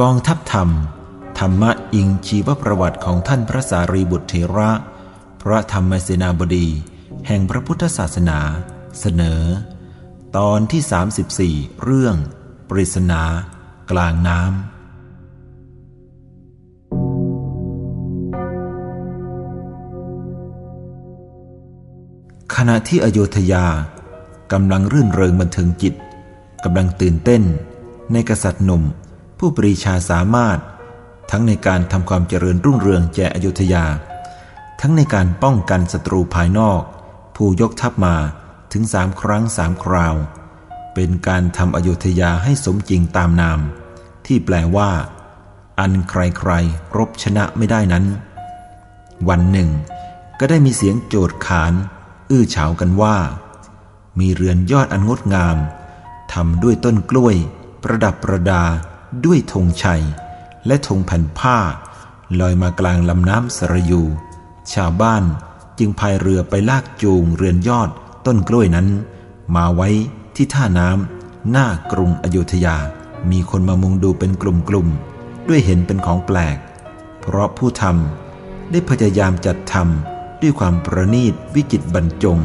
กองทัพธรรม ธรรมะอิงชีวประวัติของท่านพระสารีบุตรเถระ พระธรรมเสนาบดี แห่งพระพุทธศาสนา เสนอ ตอนที่ 34 เรื่อง ปริศนา กลางน้ำขณะที่อโยธยากำลังรื่นเริงบันเทิงจิตกำลังตื่นเต้น ในกษัตริย์หนุ่ม ผู้ปรีชาสามารถ ทั้งในการทำความเจริญรุ่งเรืองแก่อยุธยา ทั้งในการป้องกันศัตรูภายนอก ผู้ยกทัพมาถึงสามครั้งสามคราว เป็นการทำอยุธยาให้สมจริงตามนาม ที่แปลว่า อันใครๆรบชนะไม่ได้นั้น วันหนึ่ง ก็ได้มีเสียงโจดขาน อื้อเฉากันว่า มีเรือนยอดอันงดงามทำด้วยต้นกล้วย ประดับประดา ด้วยธงชัย และธงแผ่นผ้า ลอยมากลางลำน้ำสระยู ชาวบ้านจึงพายเรือไปลากจูงเรือนยอดต้นกล้วยนั้น มาไว้ที่ท่าน้ำหน้ากรุงอโยธยา มีคนมามุงดูเป็นกลุ่มๆด้วยเห็นเป็นของแปลก เพราะผู้ทำได้พยายามจัดทำด้วยความประณีตวิจิตบรรจง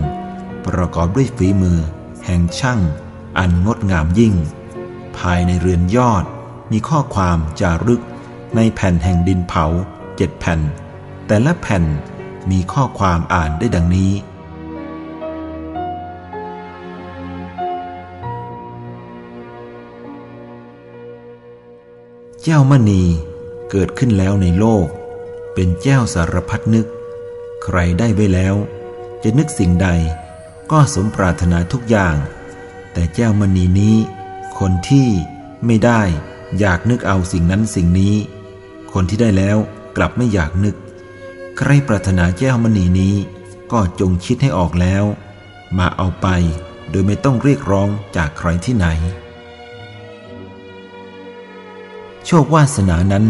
ประกอบด้วยฝีมือ แห่งช่างอันงดงามยิ่ง ภายในเรือนยอด มีข้อความจารึกในแผ่นแห่งดินเผาเจ็ดแผ่น แต่ละแผ่นมีข้อความอ่านได้ดังนี้ เจ้ามณีเกิดขึ้นแล้วในโลก เป็นเจ้าสารพัดนึก ใครได้ไว้แล้ว จะนึกสิ่งใดก็สมปรารถนาทุกอย่าง แต่เจ้ามณีนี้ คนที่ไม่ได้ อยากนึกเอาสิ่งนั้นสิ่งนี้ คนที่ได้แล้วกลับไม่อยากนึก ใครปรารถนาแก้วมณีนี้ ก็จงคิดให้ออกแล้ว มาเอาไปโดยไม่ต้องเรียกร้องจากใครที่ไหน โชควาสนานั้น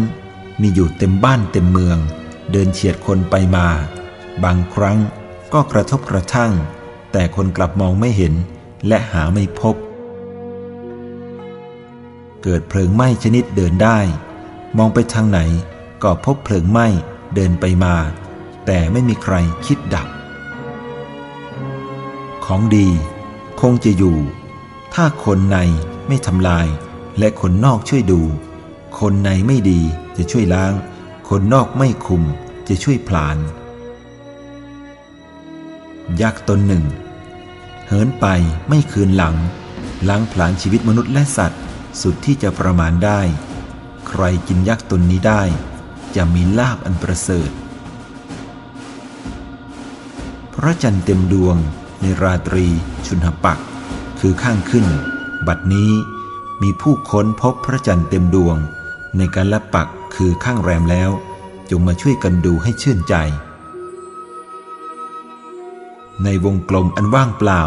มีอยู่เต็มบ้านเต็มเมือง เดินเฉียดคนไปมา บางครั้งก็กระทบกระทั่ง แต่คนกลับมองไม่เห็นและหาไม่พบ เกิดเพลิงไหม้ชนิดเดินได้ มองไปทางไหนก็พบเพลิงไหม้เดินไปมา แต่ไม่มีใครคิดดับ ของดีคงจะอยู่ ถ้าคนในไม่ทำลาย และคนนอกช่วยดู คนในไม่ดีจะช่วยล้าง คนนอกไม่คุมจะช่วยผลาน ยักษ์ตนหนึ่ง เหินไปไม่คืนหลัง ล้างผลาญชีวิตมนุษย์และสัตว์ สุดที่จะประมาณได้ ใครกินยักษ์ตนนี้ได้ จะมีลาบอันประเสริฐ พระจันทร์เต็มดวงในราตรีชุนหปัก คือข้างขึ้น บัดนี้มีผู้ค้นพบพระจันทร์เต็มดวง ในการละปักคือข้างแรมแล้ว จงมาช่วยกันดูให้ชื่นใจ ในวงกลมอันว่างเปล่า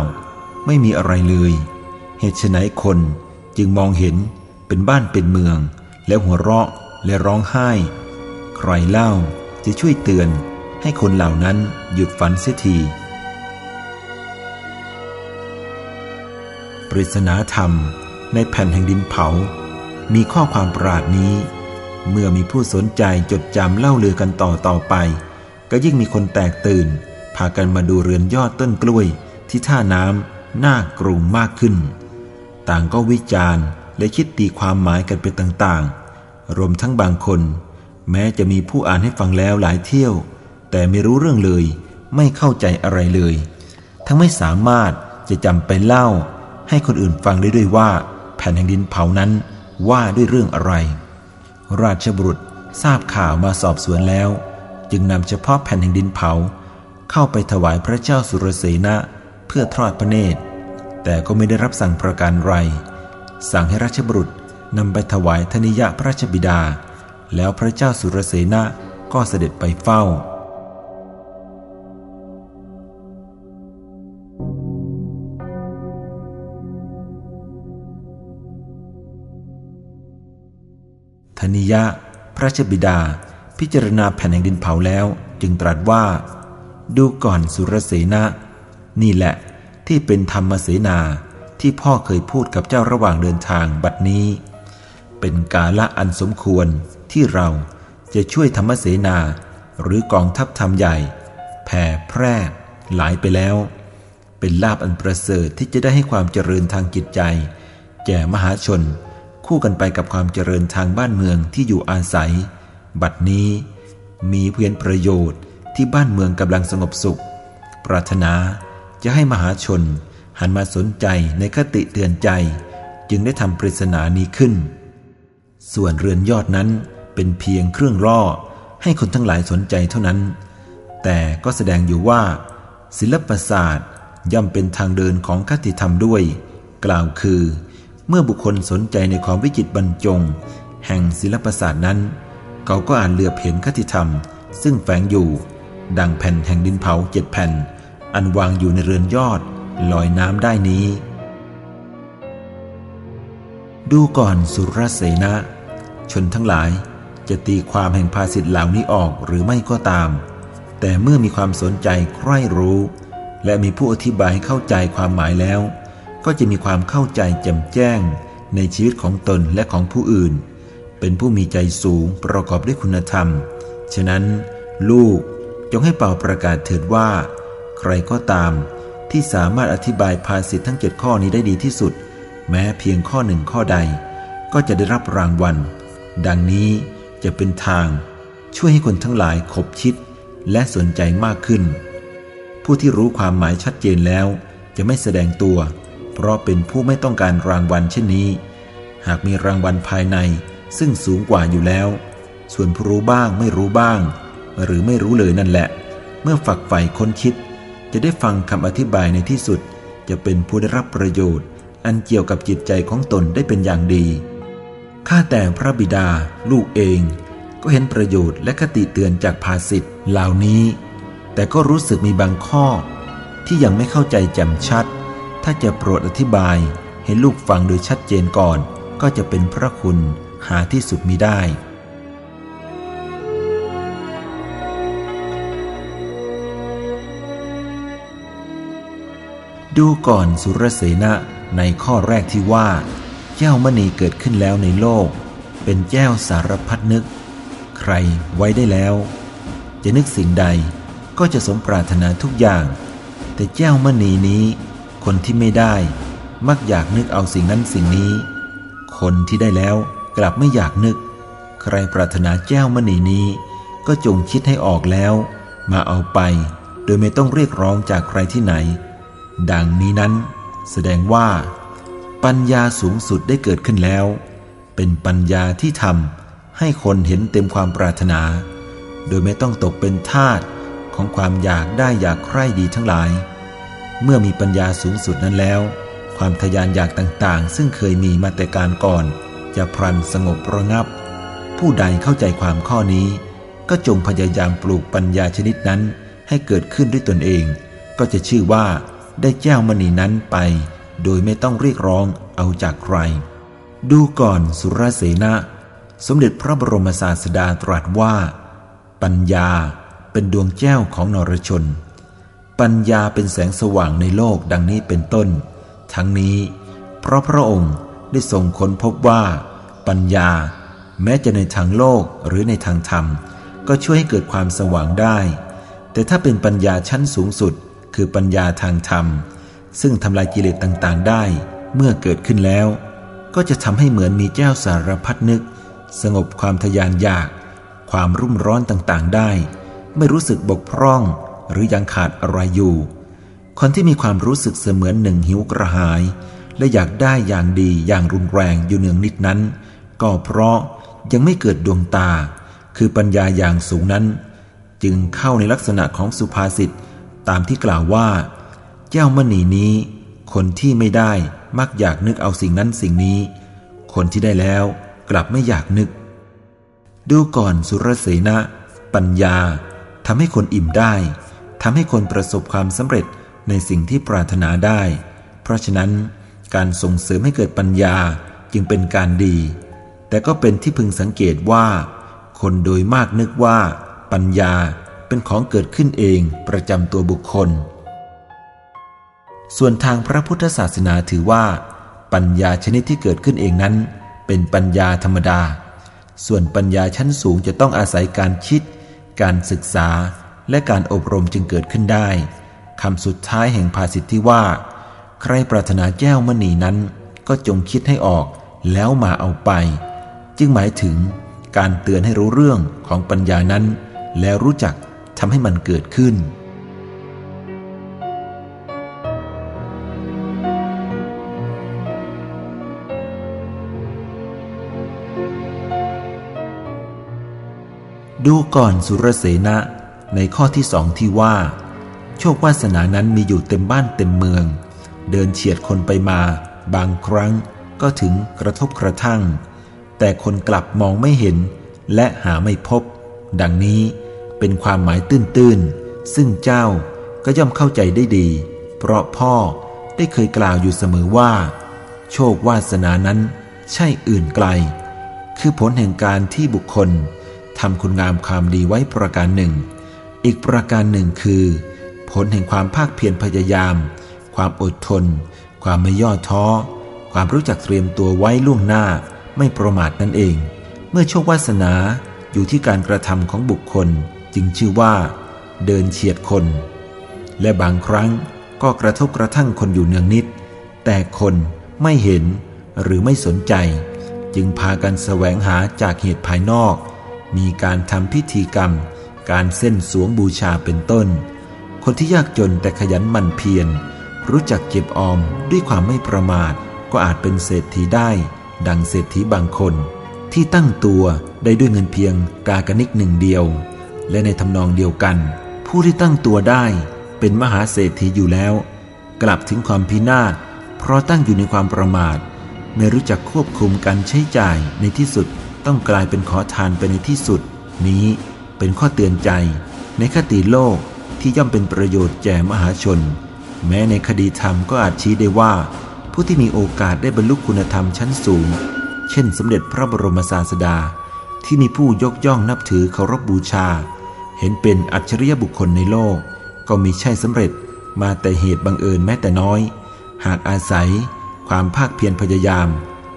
ไม่มีอะไรเลย เหตุไฉนคน จึงมองเห็นเป็นบ้านเป็นเมือง แล้วหัวเราะและร้องไห้ ใครเล่าจะช่วยเตือนให้คนเหล่านั้นหยุดฝันเสียที ปริศนาธรรมในแผ่นแห่งดินเผา มีข้อความปราดนี้ เมื่อมีผู้สนใจจดจำเล่าลือกันต่อต่อไป ก็ยิ่งมีคนแตกตื่น พากันมาดูเรือนยอดต้นกล้วยที่ท่าน้ำหน่ากรุงมากขึ้น ต่างก็วิจารณ์ และคิดตีความหมายกันเป็นต่างๆ รวมทั้งบางคน แม้จะมีผู้อ่านให้ฟังแล้วหลายเที่ยว แต่ไม่รู้เรื่องเลย ไม่เข้าใจอะไรเลย ทั้งไม่สามารถจะจำไปเล่า ให้คนอื่นฟังได้ด้วยว่า แผ่นแห่งดินเผานั้นว่าด้วยเรื่องอะไร ราชบุตรทราบข่าวมาสอบสวนแล้ว จึงนำเฉพาะแผ่นแห่งดินเผา เข้าไปถวายพระเจ้าสุรเสนะเพื่อทอดพระเนตร แต่ก็ไม่ได้รับสั่งประการไร สั่งให้ราชบุตรนำไปถวายธนิยะพระราชบิดา แล้วพระเจ้าสุรเสนะก็เสด็จไปเฝ้า ธนิยะ พระราชบิดา พิจารณาแผ่นแห่งดินเผาแล้ว จึงตรัสว่า ดูก่อนสุรเสนะนี่แหละ ที่เป็นธรรมเสนาที่พ่อเคยพูดกับเจ้าระหว่างเดินทางบัดนี้ เป็นกาละอันสมควรที่เราจะช่วยธรรมเสนาหรือกองทัพธรรมใหญ่แผ่แพร่หลายไปแล้ว เป็นลาบอันประเสริฐที่จะได้ให้ความเจริญทางจิตใจ แก่มหาชน คู่กันไปกับความเจริญทางบ้านเมืองที่อยู่อาศัย บัดนี้ มีเพียงประโยชน์ที่บ้านเมืองกำลังสงบสุข ปรารถนา จะให้มหาชน หันมาสนใจในคติเตือนใจ จึงได้ทำปริศนานี้ขึ้น ส่วนเรือนยอดนั้นเป็นเพียงเครื่องล่อให้คนทั้งหลายสนใจเท่านั้น แต่ก็แสดงอยู่ว่า ศิลปศาสตร์ย่อมเป็นทางเดินของคติธรรมด้วย กล่าวคือ เมื่อบุคคลสนใจในความวิจิตบรรจง แห่งศิลปศาสตร์นั้น เขาก็อ่านเหลือบเห็นคติธรรม ซึ่งแฝงอยู่ ดังแผ่นแห่งดินเผาเจ็ดแผ่น อันวางอยู่ในเรือนยอดลอยน้ำได้นี้ ดูก่อนสุรเสนะ ชนทั้งหลายจะตีความแห่งภาษิตเหล่านี้ออกหรือไม่ก็ตาม แต่เมื่อมีความสนใจใคร่รู้ และมีผู้อธิบายเข้าใจความหมายแล้ว ก็จะมีความเข้าใจแจ่มแจ้งในชีวิตของตนและของผู้อื่น เป็นผู้มีใจสูงประกอบด้วยคุณธรรม ฉะนั้น ลูกจงให้เป่าประกาศเถิดว่า ใครก็ตาม ที่สามารถอธิบายภาษิตทั้งเจ็ดข้อนี้ได้ดีที่สุด แม้เพียงข้อหนึ่งข้อใด ก็จะได้รับรางวัล ดังนี้จะเป็นทาง ช่วยให้คนทั้งหลายขบชิดและสนใจมากขึ้น ผู้ที่รู้ความหมายชัดเจนแล้ว จะไม่แสดงตัว เพราะเป็นผู้ไม่ต้องการรางวัลเช่นนี้ หากมีรางวัลภายในซึ่งสูงกว่าอยู่แล้ว ส่วนผู้รู้บ้างไม่รู้บ้าง หรือไม่รู้เลยนั่นแหละ เมื่อฝักใฝ่ค้นคิด จะได้ฟังคำอธิบายในที่สุด จะเป็นผู้ได้รับประโยชน์ อันเกี่ยวกับจิตใจของตนได้เป็นอย่างดี ข้าแต่พระบิดาลูกเอง ก็เห็นประโยชน์และคติเตือนจากภาษิตเหล่านี้ แต่ก็รู้สึกมีบางข้อ ที่ยังไม่เข้าใจแจ่มชัด ถ้าจะโปรดอธิบายให้ลูกฟังโดยชัดเจนก่อน ก็จะเป็นพระคุณหาที่สุดมิได้ ดูก่อนสุรเสนะในข้อแรกที่ว่า แก้วมณีเกิดขึ้นแล้วในโลก เป็นแก้วสารพัดนึก ใครไว้ได้แล้ว จะนึกสิ่งใดก็จะสมปรารถนาทุกอย่าง แต่แก้วมณีนี้ คนที่ไม่ได้ มักอยากนึกเอาสิ่งนั้นสิ่งนี้ คนที่ได้แล้วกลับไม่อยากนึก ใครปรารถนาแก้วมณีนี้ ก็จงคิดให้ออกแล้ว มาเอาไป โดยไม่ต้องเรียกร้องจากใครที่ไหน ดังนี้นั้น แสดงว่า ปัญญาสูงสุดได้เกิดขึ้นแล้ว เป็นปัญญาที่ทำให้คนเห็นเต็มความปรารถนา โดยไม่ต้องตกเป็นทาสของความอยากได้อยากใคร่ดีทั้งหลาย เมื่อมีปัญญาสูงสุดนั้นแล้ว ความทยานอยากต่างๆ ซึ่งเคยมีมาแต่การก่อน จะพลันสงบระงับ ผู้ใดเข้าใจความข้อนี้ ก็จงพยายามปลูกปัญญาชนิดนั้นให้เกิดขึ้นด้วยตนเอง ก็จะชื่อว่า ได้แก้วมณีนั้นไป โดยไม่ต้องเรียกร้องเอาจากใคร ดูก่อนสุรเสนะสมเด็จพระบรมศาสดาตรัสว่า ปัญญาเป็นดวงแก้วของนรชน ปัญญาเป็นแสงสว่างในโลกดังนี้เป็นต้น ทั้งนี้ เพราะพระองค์ได้ทรงค้นพบว่า ปัญญาแม้จะในทางโลกหรือในทางธรรม ก็ช่วยให้เกิดความสว่างได้ แต่ถ้าเป็นปัญญาชั้นสูงสุด คือปัญญาทางธรรม ซึ่งทำลายกิเลสต่างๆได้เมื่อเกิดขึ้นแล้ว ก็จะทำให้เหมือนมีเจ้าสารพัดนึก สงบความทยานอยาก ความรุ่มร้อนต่างๆได้ ไม่รู้สึกบกพร่องหรือยังขาดอะไรอยู่ คนที่มีความรู้สึกเสมือนหนึ่งหิวกระหาย และอยากได้อย่างดีอย่างรุนแรงอยู่เนืองนิดนั้น ก็เพราะยังไม่เกิดดวงตา คือปัญญาอย่างสูงนั้น จึงเข้าในลักษณะของสุภาษิต ตามที่กล่าวว่า แก้วมณีนี้ คนที่ไม่ได้มักอยากนึกเอาสิ่งนั้นสิ่งนี้คคนที่ได้แล้วกลับไม่อยากนึก ดูก่อนสุรเสนะปัญญาทำให้คนอิ่มได้ทำให้คนประสบความสำเร็จในสิ่งที่ปรารถนาได้ เพราะฉะนั้นการส่งเสริมให้เกิดปัญญาจึงเป็นการดี แต่ก็เป็นที่พึงสังเกตว่า คนโดยมากนึกว่า ปัญญา เป็นของเกิดขึ้นเองประจำตัวบุคคล ส่วนทางพระพุทธศาสนาถือว่า ปัญญาชนิดที่เกิดขึ้นเองนั้น เป็นปัญญาธรรมดา ส่วนปัญญาชั้นสูงจะต้องอาศัยการคิด การศึกษาและการอบรมจึงเกิดขึ้นได้คำสุดท้ายแห่งภาษิตที่ว่า ใครปรารถนาแก้วมณีนั้น ก็จงคิดให้ออกแล้วมาเอาไป จึงหมายถึงการเตือนให้รู้เรื่องของปัญญานั้น แล้วรู้จัก ทำให้มันเกิดขึ้น ดูก่อนสุรเสนะในข้อที่สองที่ว่า โชควาสนานั้นมีอยู่เต็มบ้านเต็มเมือง เดินเฉียดคนไปมา บางครั้งก็ถึงกระทบกระทั่ง แต่คนกลับมองไม่เห็นและหาไม่พบ ดังนี้ เป็นความหมายตื้นๆ ซึ่งเจ้าก็ย่อมเข้าใจได้ดี เพราะพ่อได้เคยกล่าวอยู่เสมอว่า โชควาสนานั้นใช่อื่นไกล คือผลแห่งการที่บุคคลทำคุณงามความดีไว้ประการหนึ่ง อีกประการหนึ่งคือ ผลแห่งความภาคเพียรพยายาม ความอดทน ความไม่ย่อท้อ ความรู้จักเตรียมตัวไว้ล่วงหน้าไม่ประมาทนั่นเอง เมื่อโชควาสนาอยู่ที่การกระทำของบุคคล จึงชื่อว่า เดินเฉียดคน และบางครั้งก็กระทบกระทั่งคนอยู่เนืองนิด แต่คนไม่เห็นหรือไม่สนใจ จึงพากันแสวงหาจากเหตุภายนอก มีการทำพิธีกรรม การเส้นสวงบูชาเป็นต้น คนที่ยากจนแต่ขยันหมั่นเพียรรู้จักเก็บออมด้วยความไม่ประมาท ก็อาจเป็นเศรษฐีได้ ดังเศรษฐีบางคน ที่ตั้งตัวได้ด้วยเงินเพียงกากนิกหนึ่งเดียว และในทำนองเดียวกัน ผู้ที่ตั้งตัวได้เป็นมหาเศรษฐีอยู่แล้ว กลับถึงความพินาศเพราะตั้งอยู่ในความประมาท ไม่รู้จักควบคุมการใช้จ่ายในที่สุดต้องกลายเป็นขอทานไปในที่สุด นี้เป็นข้อเตือนใจ ในคติโลกที่ย่อมเป็นประโยชน์แก่มหาชน แม้ในคดีธรรมก็อาจชี้ได้ว่า ผู้ที่มีโอกาสได้บรรลุคุณธรรมชั้นสูง เช่น สมเด็จพระบรมศาสดา ที่มีผู้ยกย่องนับถือเคารพบบูชา เห็นเป็นอัจฉริยบุคคลในโลก ก็มีใช่สำเร็จมาแต่เหตุบังเอิญแม้แต่น้อย หากอาศัยความภาคเพียรพยายาม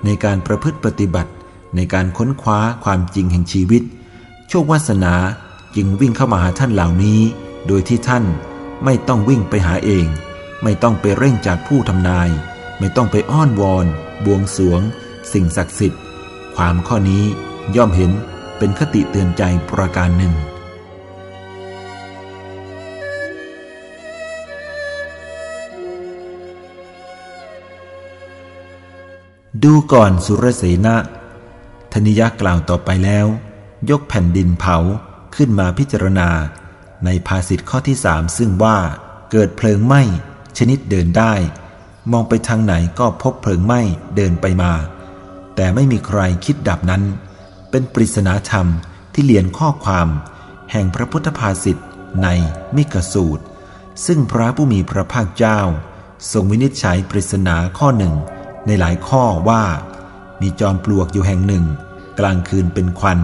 ในการประพฤติปฏิบัติ ในการค้นคว้าความจริงแห่งชีวิต โชควาสนาจึงวิ่งเข้ามาหาท่านเหล่านี้ โดยที่ท่านไม่ต้องวิ่งไปหาเอง ไม่ต้องไปเร่งจากผู้ทำนาย ไม่ต้องไปอ้อนวอน บวงสวง สิ่งศักดิ์สิทธิ์ ความข้อนี้ย่อมเห็นเป็นคติเตือนใจประการหนึ่ง ดูก่อนสุรเสนะธนิยะกล่าวต่อไปแล้ว ยกแผ่นดินเผาขึ้นมาพิจารณา ในภาษิตข้อที่สามซึ่งว่าเกิดเพลิงไหม้ชนิดเดินได้ มองไปทางไหนก็พบเพลิงไหม้เดินไปมา แต่ไม่มีใครคิดดับนั้น เป็นปริศนาธรรมที่เลียนข้อความ แห่งพระพุทธภาษิตในมิกสูตร ซึ่งพระผู้มีพระภาคเจ้า ทรงวินิจฉัยปริศนาข้อหนึ่ง ในหลายข้อว่า มีจอมปลวกอยู่แห่งหนึ่ง กลางคืนเป็นควัน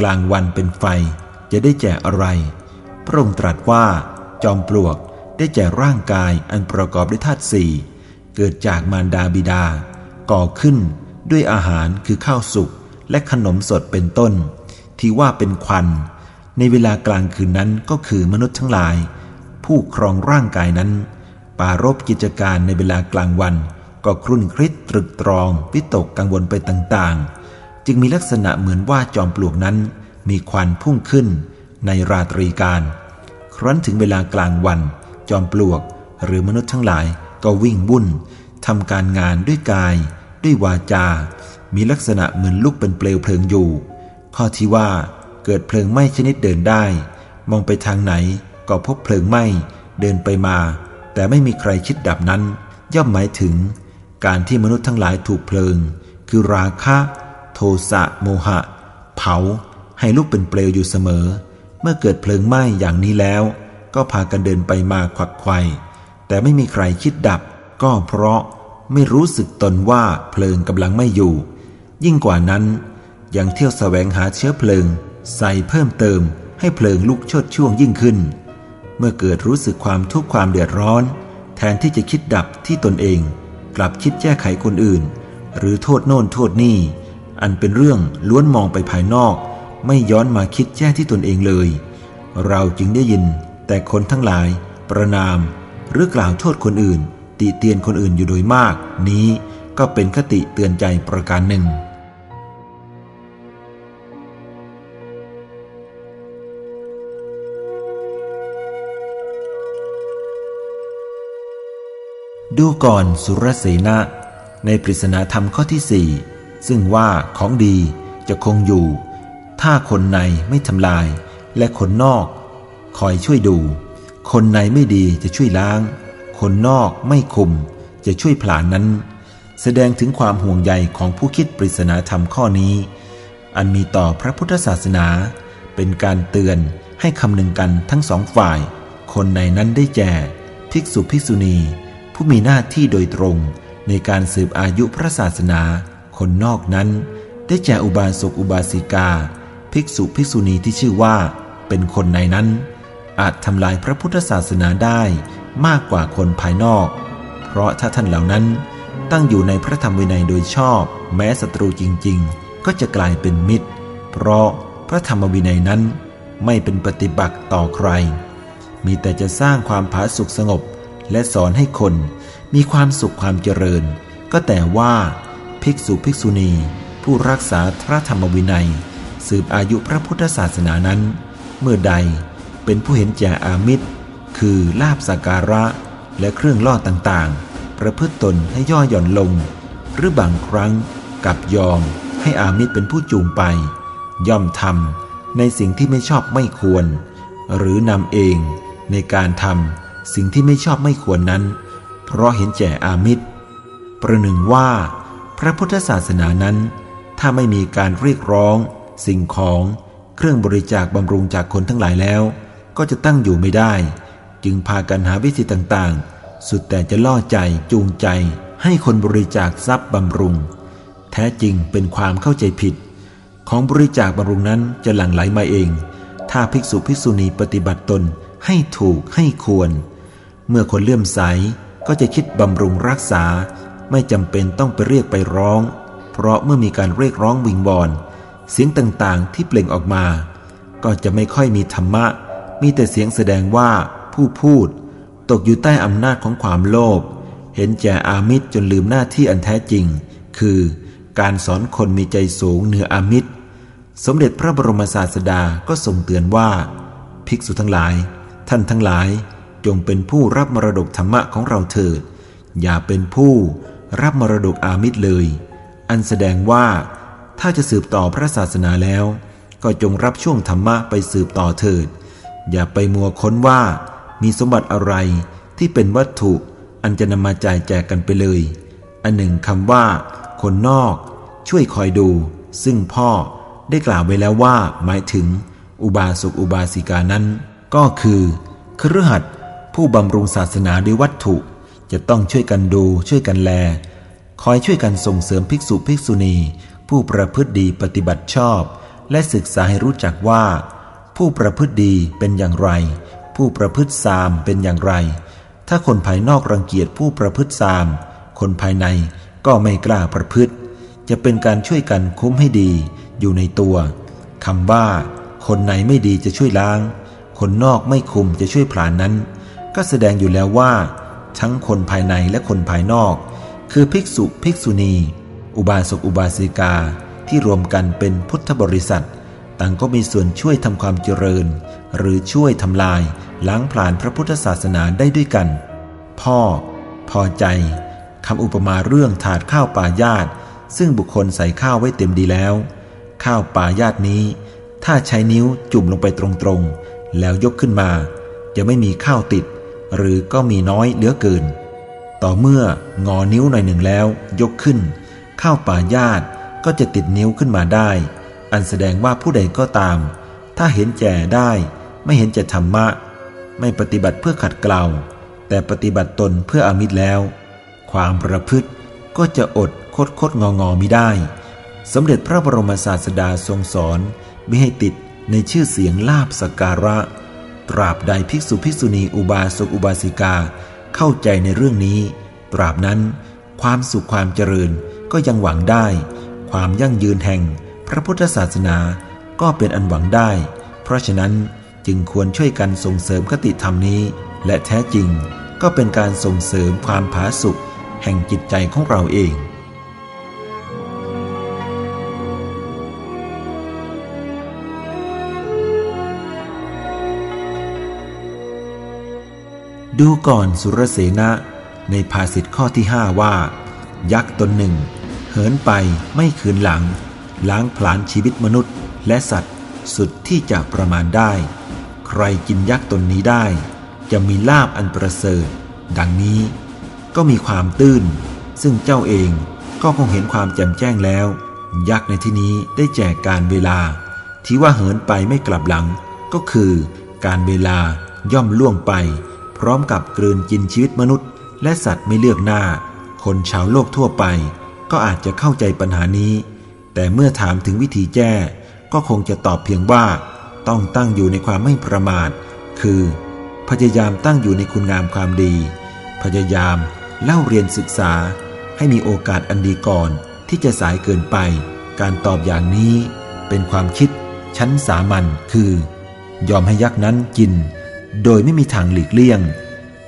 กลางวันเป็นไฟ จะได้แจกอะไร พระองค์ตรัสว่า จอมปลวกได้แจกร่างกายอันประกอบด้วยธาตุสี่เกิดจากมารดาบิดา ก่อขึ้นด้วยอาหารคือข้าวสุกและขนมสดเป็นต้น ที่ว่าเป็นควัน ในเวลากลางคืนนั้นก็คือมนุษย์ทั้งหลาย ผู้ครองร่างกายนั้น ปารบกิจการในเวลากลางวัน ก็ครุ่นคริสตรึกตรองวิตกกังวลไปต่างๆ จึงมีลักษณะเหมือนว่าจอมปลวกนั้น มีควันพุ่งขึ้นในราตรีการ ครั้นถึงเวลากลางวัน จอมปลวกหรือมนุษย์ทั้งหลายก็วิ่งวุ่นทำการงานด้วยกาย ด้วยวาจา มีลักษณะเหมือนลุกเป็นเปลวเพลิงอยู่ ข้อที่ว่าเกิดเพลิงไหม้ชนิดเดินได้ มองไปทางไหนก็พบเพลิงไหม้เดินไปมา แต่ไม่มีใครคิดดับนั้น ย่อมหมายถึง การที่มนุษย์ทั้งหลายถูกเพลิง คือราคะ โทสะโมหะ เผา ให้ลุกเป็นเปลวอยู่เสมอ เมื่อเกิดเพลิงไหม้อย่างนี้แล้ว ก็พากันเดินไปมาควักไขว่แต่ไม่มีใครคิดดับ ก็เพราะไม่รู้สึกตนว่าเพลิงกำลังไม่อยู่ ยิ่งกว่านั้น ยังเที่ยวแสวงหาเชื้อเพลิง ใส่เพิ่มเติม ให้เพลิงลุกชดช่วงยิ่งขึ้น เมื่อเกิดรู้สึกความทุกข์ความเดือดร้อน แทนที่จะคิดดับที่ตนเอง กลับคิดแก้ไขคนอื่น หรือโทษโน่นโทษนี่ อันเป็นเรื่องล้วนมองไปภายนอก ไม่ย้อนมาคิดแก้ที่ตนเองเลย เราจึงได้ยิน แต่คนทั้งหลาย ประนาม หรือกล่าวโทษคนอื่น ติเตียนคนอื่นอยู่โดยมาก นี้ก็เป็นคติเตือนใจประการหนึ่ง ดูก่อนสุรเสนะ ในปริศนาธรรมข้อที่สี่ซึ่งว่าของดีจะคงอยู่ ถ้าคนในไม่ทำลาย และคนนอก คอยช่วยดู คนในไม่ดีจะช่วยล้าง คนนอกไม่คุม จะช่วยผลาญนั้น แสดงถึงความห่วงใยของผู้คิดปริศนาธรรมข้อนี้ อันมีต่อพระพุทธศาสนา เป็นการเตือนให้คำนึงกันทั้งสองฝ่าย คนในนั้นได้แก่ภิกษุภิกษุณี ผู้มีหน้าที่โดยตรงในการสืบอายุพระศาสนา คนนอกนั้น ได้แจกอุบาสกอุบาสิกา ภิกษุภิกษุณีที่ชื่อว่า เป็นคนในนั้น อาจทำลายพระพุทธศาสนาได้มากกว่าคนภายนอก เพราะถ้าท่านเหล่านั้นตั้งอยู่ในพระธรรมวินัยโดยชอบ แม้ศัตรูจริง ๆ ก็จะกลายเป็นมิตร เพราะพระธรรมวินัยนั้นไม่เป็นปฏิบัติต่อใคร มีแต่จะสร้างความผาสุกสงบ และสอนให้คนมีความสุขความเจริญ ก็แต่ว่าภิกษุภิกษุณี ผู้รักษาพระธรรมวินัย สืบอายุพระพุทธศาสนานั้น เมื่อใดเป็นผู้เห็นแก่อามิตร คือลาบสักการะ และเครื่องล่อต่างๆ ประพฤติตนให้ย่อหย่อนลง หรือบางครั้งกับยอมให้อามิตรเป็นผู้จูงไป ย่อมทำในสิ่งที่ไม่ชอบไม่ควร หรือนำเองในการทำ สิ่งที่ไม่ชอบไม่ควรนั้น เพราะเห็นแก่อามิตร ประหนึ่งว่าพระพุทธศาสนานั้น ถ้าไม่มีการเรียกร้อง สิ่งของเครื่องบริจาคบำรุงจากคนทั้งหลายแล้ว ก็จะตั้งอยู่ไม่ได้ จึงพากันหาวิธีต่างๆ สุดแต่จะล่อใจจูงใจ ให้คนบริจาคทรัพย์บำรุง แท้จริงเป็นความเข้าใจผิด ของบริจาคบำรุงนั้นจะหลั่งไหลมาเอง ถ้าภิกษุภิกษุณีปฏิบัติตนให้ถูกให้ควร เมื่อคนเลื่อมใสก็จะคิดบำรุงรักษา ไม่จำเป็นต้องไปเรียกไปร้อง เพราะเมื่อมีการเรียกร้องวิงบอลเสียงต่างๆที่เปล่งออกมา ก็จะไม่ค่อยมีธรรมะ มีแต่เสียงแสดงว่าผู้พูด ตกอยู่ใต้อำนาจของความโลภเห็นแก่อามิตรจนลืมหน้าที่อันแท้จริง คือการสอนคนมีใจสูงเหนืออามิตร สมเด็จพระบรมศาสดาก็ทรงเตือนว่า ภิกษุทั้งหลาย ท่านทั้งหลาย จงเป็นผู้รับมรดกธรรมะของเราเถิด อย่าเป็นผู้รับมรดกอามิตรเลย อันแสดงว่า ถ้าจะสืบต่อพระศาสนาแล้ว ก็จงรับช่วงธรรมะไปสืบต่อเถิด อย่าไปมัวค้นว่า มีสมบัติอะไรที่เป็นวัตถุ อันจะนำมาจ่ายแจกกันไปเลย อันหนึ่งคำว่า คนนอก ช่วยคอยดู ซึ่งพ่อได้กล่าวไว้แล้วว่าหมายถึง อุบาสกอุบาสิกานั้น ก็คือครหัด ผู้บำรุงศาสนาด้วยวัตถุ จะต้องช่วยกันดูช่วยกันแล คอยช่วยกันส่งเสริมภิกษุภิกษุณี ผู้ประพฤติดีปฏิบัติชอบ และศึกษาให้รู้จักว่า ผู้ประพฤติดีเป็นอย่างไร ผู้ประพฤติซามเป็นอย่างไร ถ้าคนภายนอกรังเกียจผู้ประพฤติซาม คนภายในก็ไม่กล้าประพฤติ จะเป็นการช่วยกันคุ้มให้ดี อยู่ในตัวคำว่า คนในไม่ดีจะช่วยล้าง คนนอกไม่คุมจะช่วยผลานนั้น ก็แสดงอยู่แล้วว่า ทั้งคนภายในและคนภายนอก คือภิกษุภิกษุณี อุบาสกอุบาสิกาที่รวมกันเป็นพุทธบริษัท ต่างก็มีส่วนช่วยทำความเจริญ หรือช่วยทำลายล้างผลาญพระพุทธศาสนาได้ด้วยกัน พ่อ พอใจคำอุปมาเรื่องถาดข้าวป่ายาตซึ่งบุคคลใส่ข้าวไว้เต็มดีแล้ว ข้าวป่ายาตนี้ ถ้าใช้นิ้วจุ่มลงไปตรงๆ แล้วยกขึ้นมา จะไม่มีข้าวติด หรือก็มีน้อยเหลือเกิน ต่อเมื่องอนิ้วหน่อยหนึ่งแล้วยกขึ้นเข้าป่าญาติก็จะติดนิ้วขึ้นมาได้ อันแสดงว่าผู้ใดก็ตาม ถ้าเห็นแก่ได้ไม่เห็นแก่ธรรมะ ไม่ปฏิบัติเพื่อขัดเกลาแต่ปฏิบัติตนเพื่ออมิตรแล้ว ความประพฤติก็จะอดคดคดงองอมิได้ สมเด็จพระบรมศาสดาทรงสอนไม่ให้ติดในชื่อเสียงลาบสการะ ตราบใดภิกษุภิกษุณีอุบาสกอุบาสิกา เข้าใจในเรื่องนี้ ตราบนั้น ความสุขความเจริญก็ยังหวังได้ ความยั่งยืนแห่งพระพุทธศาสนาก็เป็นอันหวังได้ เพราะฉะนั้นจึงควรช่วยกันส่งเสริมคติธรรมนี้ และแท้จริงก็เป็นการส่งเสริมความผาสุกแห่งจิตใจของเราเอง ดูก่อนสุรเสนะในภาษิตข้อที่ห้าว่า ยักษ์ตนหนึ่ง เหินไปไม่คืนหลัง ล้างผลาญชีวิตมนุษย์ และสัตว์สุดที่จะประมาณได้ ใครกินยักษ์ตนนี้ได้ จะมีลาบอันประเสริฐ ดังนี้ก็มีความตื้น ซึ่งเจ้าเองก็คงเห็นความแจ่มแจ้งแล้ว ยักษ์ในที่นี้ได้แจกการเวลา ที่ว่าเหินไปไม่กลับหลัง ก็คือ การเวลาย่อมล่วงไป พร้อมกับกลืนกินชีวิตมนุษย์ และสัตว์ไม่เลือกหน้า คนชาวโลกทั่วไป ก็อาจจะเข้าใจปัญหานี้ แต่เมื่อถามถึงวิธีแก้ ก็คงจะตอบเพียงว่า ต้องตั้งอยู่ในความไม่ประมาท คือ พยายามตั้งอยู่ในคุณงามความดี พยายามเล่าเรียนศึกษา ให้มีโอกาสอันดีก่อนที่จะสายเกินไป การตอบอย่างนี้ เป็นความคิดชั้นสามัญคือ ยอมให้ยักษ์นั้นกิน โดยไม่มีทางหลีกเลี่ยง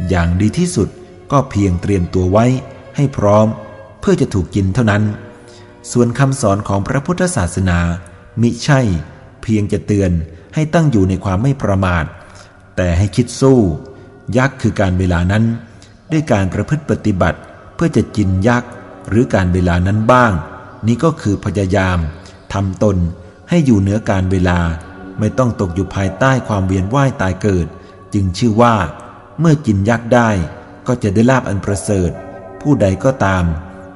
อย่างดีที่สุดก็เพียงเตรียมตัวไว้ให้พร้อมเพื่อจะถูกกินเท่านั้น ส่วนคำสอนของพระพุทธศาสนา มิใช่เพียงจะเตือนให้ตั้งอยู่ในความไม่ประมาท แต่ให้คิดสู้ ยักษ์คือการเวลานั้น ด้วยการประพฤติปฏิบัติเพื่อจะจินยักษ์หรือการเวลานั้นบ้าง นี้ก็คือพยายามทำตนให้อยู่เหนือการเวลาไม่ต้องตกอยู่ภายใต้ความเวียนว่ายตายเกิด จึงชื่อว่า เมื่อจินยักษ์ได้ก็จะได้ลาบอันประเสริฐ ผู้ใดก็ตาม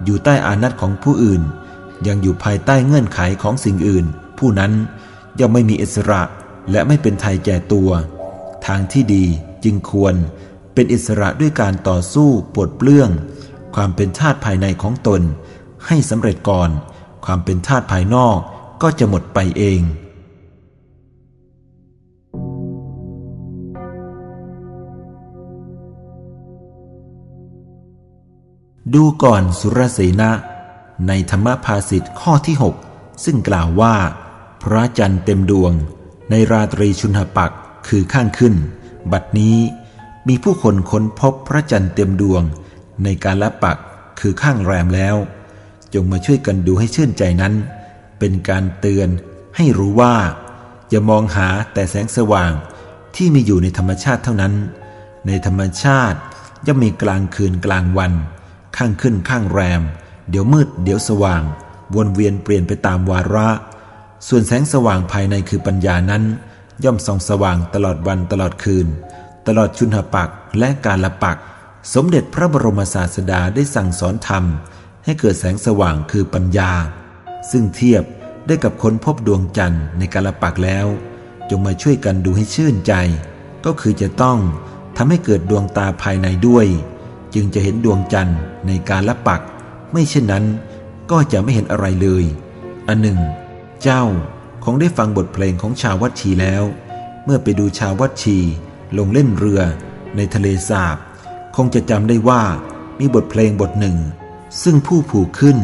อยู่ใต้อานัตของผู้อื่น ยังอยู่ภายใต้เงื่อนไขของสิ่งอื่น ผู้นั้นย่อมไม่มีอิสระและไม่เป็นไทยแก่ตัว ทางที่ดีจึงควรเป็นอิสระด้วยการต่อสู้ปวดเปลื้อง ความเป็นธาตุภายในของตน ให้สำเร็จก่อน ความเป็นธาตุภายนอกก็จะหมดไปเอง ดูก่อนสุรเสนะ ในธรรมภาสิทธ์ข้อที่6ซึ่งกล่าวว่า พระจันทร์เต็มดวง ในราตรีชุนหปักคือข้างขึ้น บัดนี้มีผู้คนค้นพบพระจันทร์เต็มดวง ในการละปักคือข้างแรมแล้ว จงมาช่วยกันดูให้ชื่นใจนั้น เป็นการเตือนให้รู้ว่า อย่ามองหาแต่แสงสว่างที่มีอยู่ในธรรมชาติเท่านั้น ในธรรมชาติย่อมมีกลางคืนกลางวัน ข้างขึ้นข้างแรม เดี๋ยวมืด เดี๋ยวสว่าง วนเวียนเปลี่ยนไปตามวาระ ส่วนแสงสว่างภายในคือปัญญานั้น ย่อมส่องสว่างตลอดวันตลอดคืน ตลอดชุนหปักและการละปัก สมเด็จพระบรมศาสดาได้สั่งสอนธรรม ให้เกิดแสงสว่างคือปัญญา ซึ่งเทียบได้กับค้นพบดวงจันทร์ในการละปักแล้ว จงมาช่วยกันดูให้ชื่นใจ ก็คือจะต้องทำให้เกิดดวงตาภายในด้วย จึงจะเห็นดวงจันทร์ในการละปัก ไม่เช่นนั้นก็จะไม่เห็นอะไรเลย อันหนึ่ง เจ้าคงได้ฟังบทเพลงของชาววัดชีแล้ว เมื่อไปดูชาววัดชี ลงเล่นเรือ ในทะเลสาบ คงจะจำได้ว่ามีบทเพลงบทหนึ่ง ซึ่งผู้ผูกขึ้น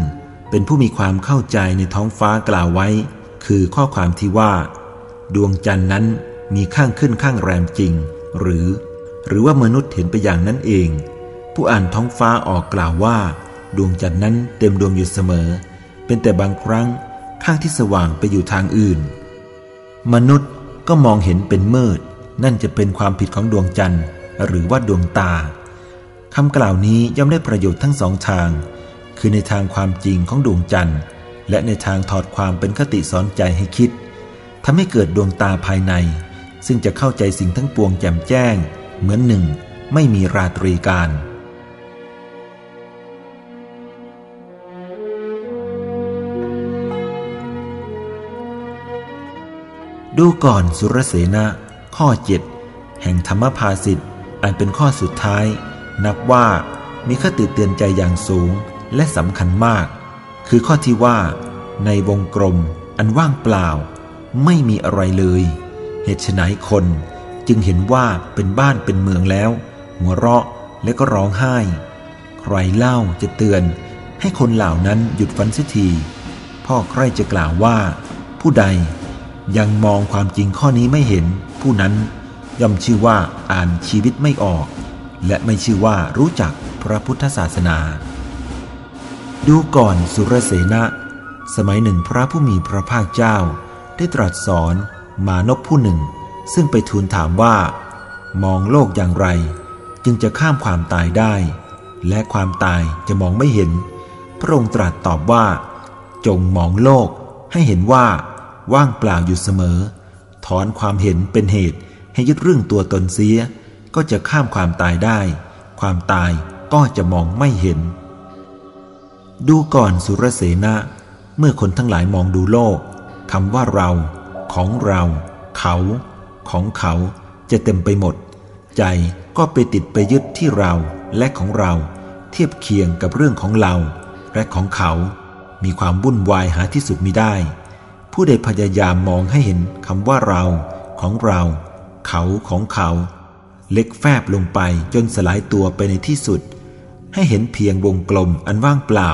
เป็นผู้มีความเข้าใจในท้องฟ้ากล่าวไว้ คือข้อความที่ว่า ดวงจันทร์นั้นมีข้างขึ้นข้างแรมจริง หรือ หรือว่ามนุษย์เห็นไปอย่างนั้นเอง ผู้อ่านท้องฟ้าออกกล่าวว่า ดวงจันทร์นั้นเต็มดวงอยู่เสมอ เป็นแต่บางครั้งข้างที่สว่างไปอยู่ทางอื่น มนุษย์ก็มองเห็นเป็นมืด นั่นจะเป็นความผิดของดวงจันทร์ หรือว่าดวงตาคำกล่าวนี้ย่อมได้ประโยชน์ทั้งสองทาง คือในทางความจริงของดวงจันทร์ และในทางถอดความเป็นคติสอนใจให้คิดทำให้เกิดดวงตาภายใน ซึ่งจะเข้าใจสิ่งทั้งปวงแจ่มแจ้ง เหมือนหนึ่ง ไม่มีราตรีการ ดูก่อนสุรเสนะข้อเจ็ดแห่งธรรมภาสิทธิ์อันเป็นข้อสุดท้าย นับว่ามีคติเตือนใจอย่างสูงและสำคัญมาก คือข้อที่ว่า ในวงกลมอันว่างเปล่า ไม่มีอะไรเลย เหตุไฉนคนจึงเห็นว่าเป็นบ้านเป็นเมืองแล้ว หัวเราะและก็ร้องไห้ ใครเล่าจะเตือนให้คนเหล่านั้นหยุดฝันเสียทีพ่อใครจะกล่าวว่า ผู้ใด ยังมองความจริงข้อนี้ไม่เห็น ผู้นั้นย่อมชื่อว่าอ่านชีวิตไม่ออก และไม่ชื่อว่ารู้จักพระพุทธศาสนา ดูก่อนสุรเสนะ สมัยหนึ่งพระผู้มีพระภาคเจ้า ได้ตรัสสอนมานพผู้หนึ่ง ซึ่งไปทูลถามว่า มองโลกอย่างไร จึงจะข้ามความตายได้ และความตายจะมองไม่เห็น พระองค์ตรัสตอบว่า จงมองโลกให้เห็นว่า ว่างเปล่าอยู่เสมอ ถอนความเห็นเป็นเหตุให้ยึดเรื่องตัวตนเสีย ก็จะข้ามความตายได้ ความตายก็จะมองไม่เห็น ดูก่อนสุรเสนะเมื่อคนทั้งหลายมองดูโลกคำว่าเรา ของเรา เขา ของเขาจะเต็มไปหมด ใจก็ไปติดไปยึดที่เราและของเรา เทียบเคียงกับเรื่องของเรา และของเขา มีความวุ่นวายหาที่สุดมิได้ ผู้ใดพยายามมองให้เห็นคำว่าเราของเรา เขาของเขา เล็กแฟบลงไปจนสลายตัวไปในที่สุด ให้เห็นเพียงวงกลมอันว่างเปล่า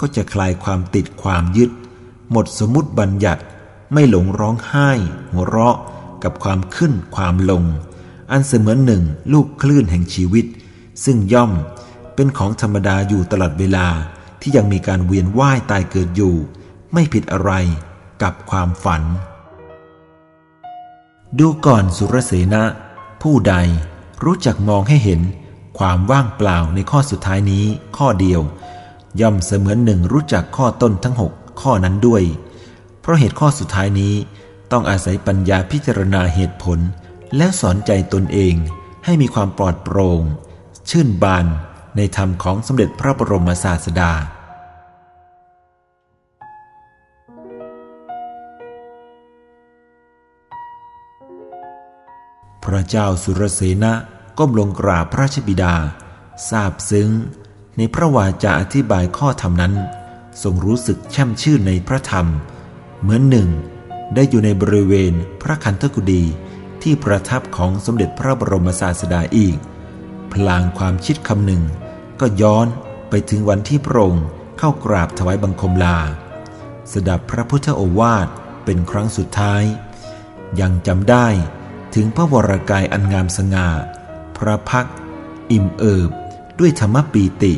ก็จะคลายความติดความยึด หมดสมมติบัญญัติไม่หลงร้องไห้ หัวเราะกับความขึ้นความลง อันเสมือนหนึ่งลูกคลื่นแห่งชีวิต ซึ่งย่อมเป็นของธรรมดาอยู่ตลอดเวลาที่ยังมีการเวียนว่ายตายเกิดอยู่ ไม่ผิดอะไร กับความฝัน ดูก่อนสุรเสนะ ผู้ใดรู้จักมองให้เห็นความว่างเปล่าในข้อสุดท้ายนี้ข้อเดียว ย่อมเสมือนหนึ่งรู้จักข้อต้นทั้งหกข้อนั้นด้วย เพราะเหตุข้อสุดท้ายนี้ต้องอาศัยปัญญาพิจารณาเหตุผล แล้วสอนใจตนเองให้มีความปลอดโปรง่ง ชื่นบานในธรรมของสมเด็จพระบรมศาสดา พระเจ้าสุรเสนะก้มลงกราบพระราชบิดาทราบซึ้ง ในพระวาจาอธิบายข้อธรรมนั้น ทรงรู้สึกแช่มชื่นในพระธรรม เหมือนหนึ่ง ได้อยู่ในบริเวณพระคันธกุฎีที่ประทับของสมเด็จพระบรมศาสดาอีก พลางความคิดคำหนึ่ง ก็ย้อนไปถึงวันที่พระองค์เข้ากราบถวายบังคมลา สดับพระพุทธโอวาทเป็นครั้งสุดท้าย ยังจำได้ ถึงพระวรากายอันงามสง่า พระพัก อิ่มเอิบ ด้วยธรรมปีติ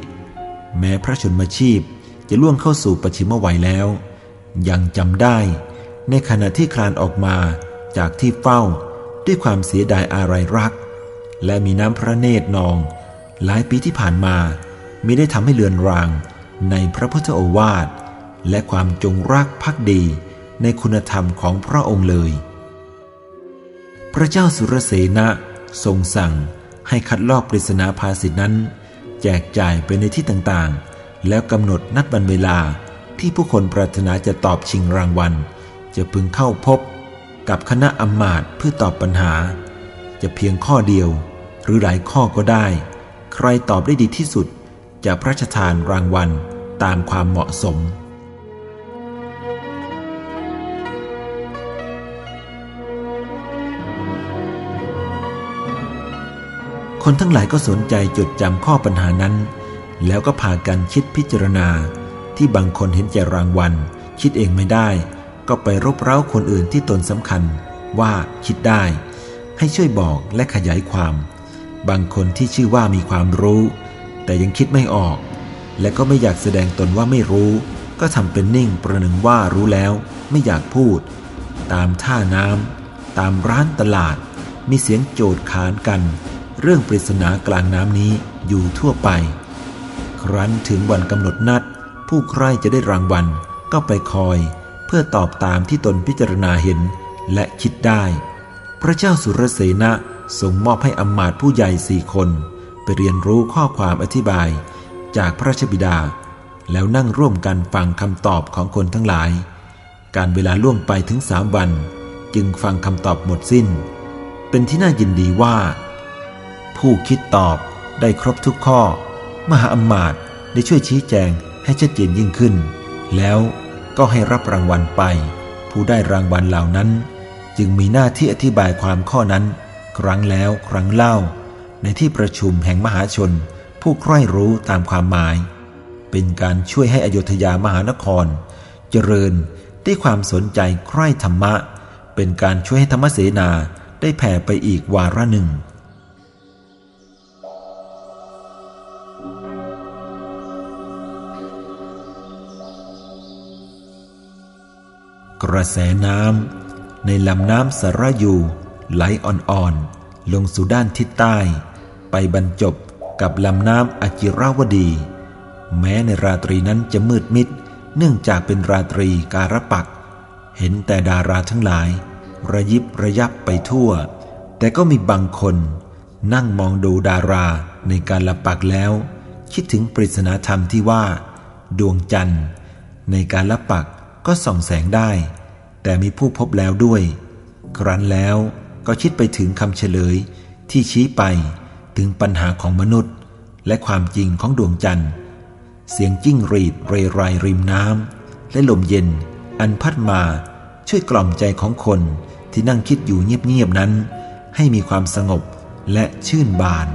แม้พระชนมชีพจะล่วงเข้าสู่ปัจฉิมวัยแล้ว ยังจำได้ ในขณะที่คลานออกมาจากที่เฝ้าด้วยความเสียดายอะไรรัก และมีน้ำพระเนตรนอง หลายปีที่ผ่านมามิได้ทำให้เลือนรางในพระพุทธโอวาท และความจงรักภักดีในคุณธรรมของพระองค์เลย พระเจ้าสุรเสนะทรงสั่งให้คัดลอกปริศนาภาษิตนั้น แจกจ่ายไปในที่ต่างๆ แล้วกำหนดนัดวันเวลาที่ผู้คนปรารถนาจะตอบชิงรางวัล จะพึงเข้าพบกับคณะอมาตเพื่อตอบปัญหา จะเพียงข้อเดียว หรือหลายข้อก็ได้ ใครตอบได้ดีที่สุด จะพระราชทานรางวัลตามความเหมาะสม คนทั้งหลายก็สนใจจดจำข้อปัญหานั้น แล้วก็พากันคิดพิจารณา ที่บางคนเห็นแก่รางวัล คิดเองไม่ได้ ก็ไปรบเร้าคนอื่นที่ตนสำคัญ ว่าคิดได้ ให้ช่วยบอกและขยายความ บางคนที่ชื่อว่ามีความรู้ แต่ยังคิดไม่ออก และก็ไม่อยากแสดงตนว่าไม่รู้ ก็ทำเป็นนิ่งประหนึ่งว่ารู้แล้ว ไม่อยากพูด ตามท่าน้ำตามร้านตลาด มีเสียงโจดขานกัน เรื่องปริศนากลางน้ำนี้อยู่ทั่วไป ครั้นถึงวันกำหนดนัด ผู้ใคร่จะได้รางวัลก็ไปคอย เพื่อตอบตามที่ตนพิจารณาเห็นและคิดได้ พระเจ้าสุรเสนะทรงมอบให้อมมาตผู้ใหญ่สี่คน ไปเรียนรู้ข้อความอธิบายจากพระราชบิดา แล้วนั่งร่วมกันฟังคำตอบของคนทั้งหลาย การเวลาล่วงไปถึงสามวัน จึงฟังคำตอบหมดสิ้น เป็นที่น่ายินดีว่า ผู้คิดตอบได้ครบทุกข้อ มหาอมาตย์ได้ช่วยชี้แจงให้ชัดเจนยิ่งขึ้น แล้วก็ให้รับรางวัลไป ผู้ได้รางวัลเหล่านั้น จึงมีหน้าที่อธิบายความข้อนั้น ครั้งแล้วครั้งเล่า ในที่ประชุมแห่งมหาชน ผู้ใคร่รู้ตามความหมาย เป็นการช่วยให้อโยธยามหานคร เจริญด้วยความสนใจใคร่ธรรมะ เป็นการช่วยให้ธรรมเสนาได้แผ่ไปอีกวาระหนึ่ง กระแสน้ำในลำน้ำสระยูไหลอ่อนๆ ลงสู่ด้านทิศใต้ ไปบรรจบกับลำน้ำอจิราวดี แม้ในราตรีนั้นจะมืดมิด เนื่องจากเป็นราตรีการปัก เห็นแต่ดาราทั้งหลาย ระยิบระยับไปทั่ว แต่ก็มีบางคน นั่งมองดูดาราในการละปักแล้ว คิดถึงปริศนาธรรมที่ว่า ดวงจันทร์ ในการละปักก็ส่องแสงได้ แต่มีผู้พบแล้วด้วย ครั้นแล้วก็คิดไปถึงคำเฉลยที่ชี้ไปถึงปัญหาของมนุษย์ และความจริงของดวงจันทร์ เสียงจิ้งหรีดเรไรริมน้ำและลมเย็น อันพัดมาช่วยกล่อมใจของคนที่นั่งคิดอยู่เงียบๆนั้น ให้มีความสงบและชื่นบาน